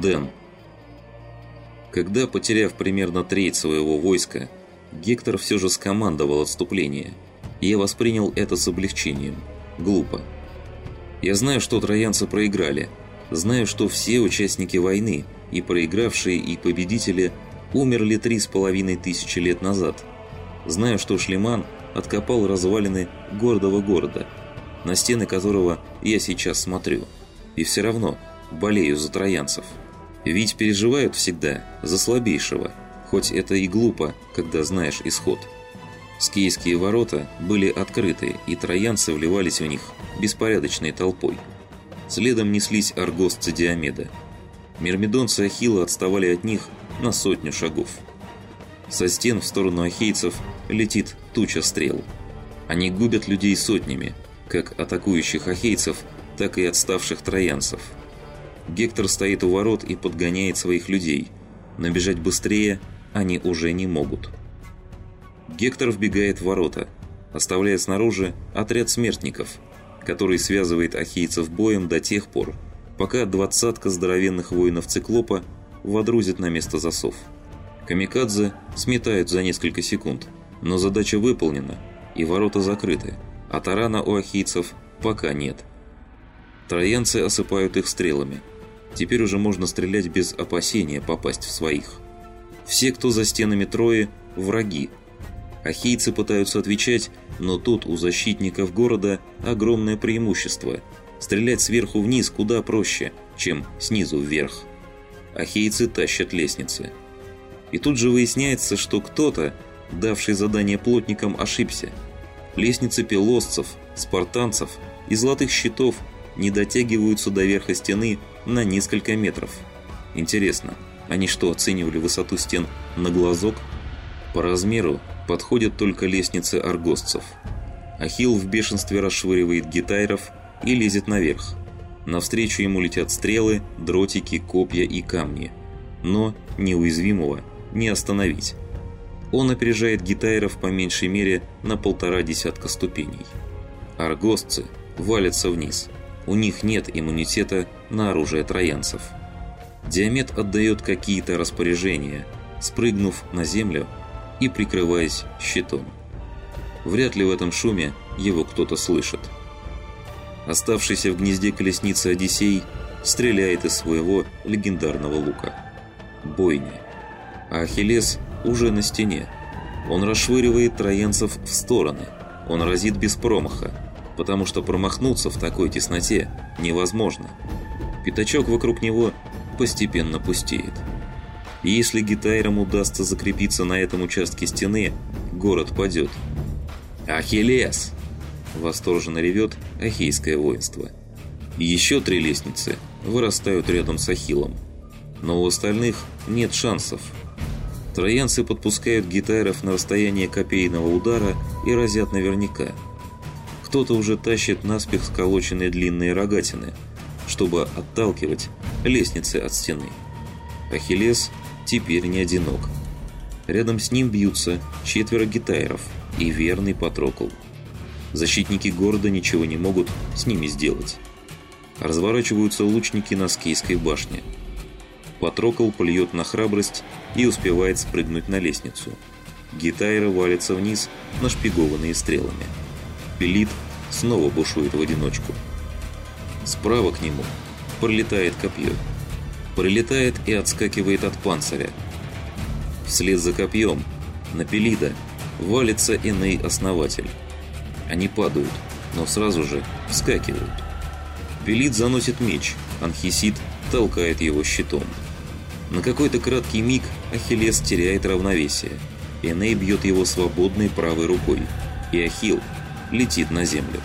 Дэн. Когда, потеряв примерно треть своего войска, Гектор все же скомандовал отступление, я воспринял это с облегчением. Глупо. Я знаю, что троянцы проиграли. Знаю, что все участники войны, и проигравшие, и победители, умерли три с половиной тысячи лет назад. Знаю, что Шлеман откопал развалины гордого города, на стены которого я сейчас смотрю. И все равно болею за троянцев. Ведь переживают всегда за слабейшего, хоть это и глупо, когда знаешь исход. Скейские ворота были открыты, и троянцы вливались в них беспорядочной толпой. Следом неслись аргостцы Диомеда. Мирмидонцы Ахилла отставали от них на сотню шагов. Со стен в сторону ахейцев летит туча стрел. Они губят людей сотнями, как атакующих ахейцев, так и отставших троянцев. Гектор стоит у ворот и подгоняет своих людей, но бежать быстрее они уже не могут. Гектор вбегает в ворота, оставляя снаружи отряд смертников, который связывает ахейцев боем до тех пор, пока двадцатка здоровенных воинов Циклопа водрузит на место засов. Камикадзе сметают за несколько секунд, но задача выполнена, и ворота закрыты, а тарана у ахийцев пока нет. Троянцы осыпают их стрелами. Теперь уже можно стрелять без опасения попасть в своих. Все, кто за стенами Трои, враги. Ахийцы пытаются отвечать, но тут у защитников города огромное преимущество. Стрелять сверху вниз куда проще, чем снизу вверх. Ахейцы тащат лестницы. И тут же выясняется, что кто-то, давший задание плотникам, ошибся. Лестницы пилосцев, спартанцев и золотых щитов не дотягиваются до верха стены на несколько метров. Интересно, они что, оценивали высоту стен на глазок? По размеру подходят только лестницы аргостцев. Ахилл в бешенстве расшвыривает гитайров и лезет наверх. Навстречу ему летят стрелы, дротики, копья и камни. Но неуязвимого не остановить. Он опережает гитайров по меньшей мере на полтора десятка ступеней. Аргостцы валятся вниз. У них нет иммунитета на оружие троянцев. Диамет отдает какие-то распоряжения, спрыгнув на землю и прикрываясь щитом. Вряд ли в этом шуме его кто-то слышит. Оставшийся в гнезде колесницы Одиссей стреляет из своего легендарного лука. Бойня а Ахиллес уже на стене. Он расшвыривает троянцев в стороны. Он разит без промаха, потому что промахнуться в такой тесноте невозможно. Пятачок вокруг него постепенно пустеет. И если гитайрам удастся закрепиться на этом участке стены, город падет. «Ахиллес!» – восторженно ревет ахейское воинство. Еще три лестницы вырастают рядом с Ахиллом. Но у остальных нет шансов – Троянцы подпускают гитаров на расстояние копейного удара и разят наверняка. Кто-то уже тащит наспех сколоченные длинные рогатины, чтобы отталкивать лестницы от стены. Ахиллес теперь не одинок. Рядом с ним бьются четверо гитайров и верный Патрокл. Защитники города ничего не могут с ними сделать. Разворачиваются лучники на Скейской башне – Патрокол плюет на храбрость и успевает спрыгнуть на лестницу. Гитайра валится вниз, нашпигованные стрелами. Пелит снова бушует в одиночку. Справа к нему пролетает копье. Прилетает и отскакивает от панциря. Вслед за копьем на Пелида валится иный основатель. Они падают, но сразу же вскакивают. Пелит заносит меч, Анхисид толкает его щитом. На какой-то краткий миг Ахиллес теряет равновесие. Эней бьет его свободной правой рукой, и Ахилл летит на землю.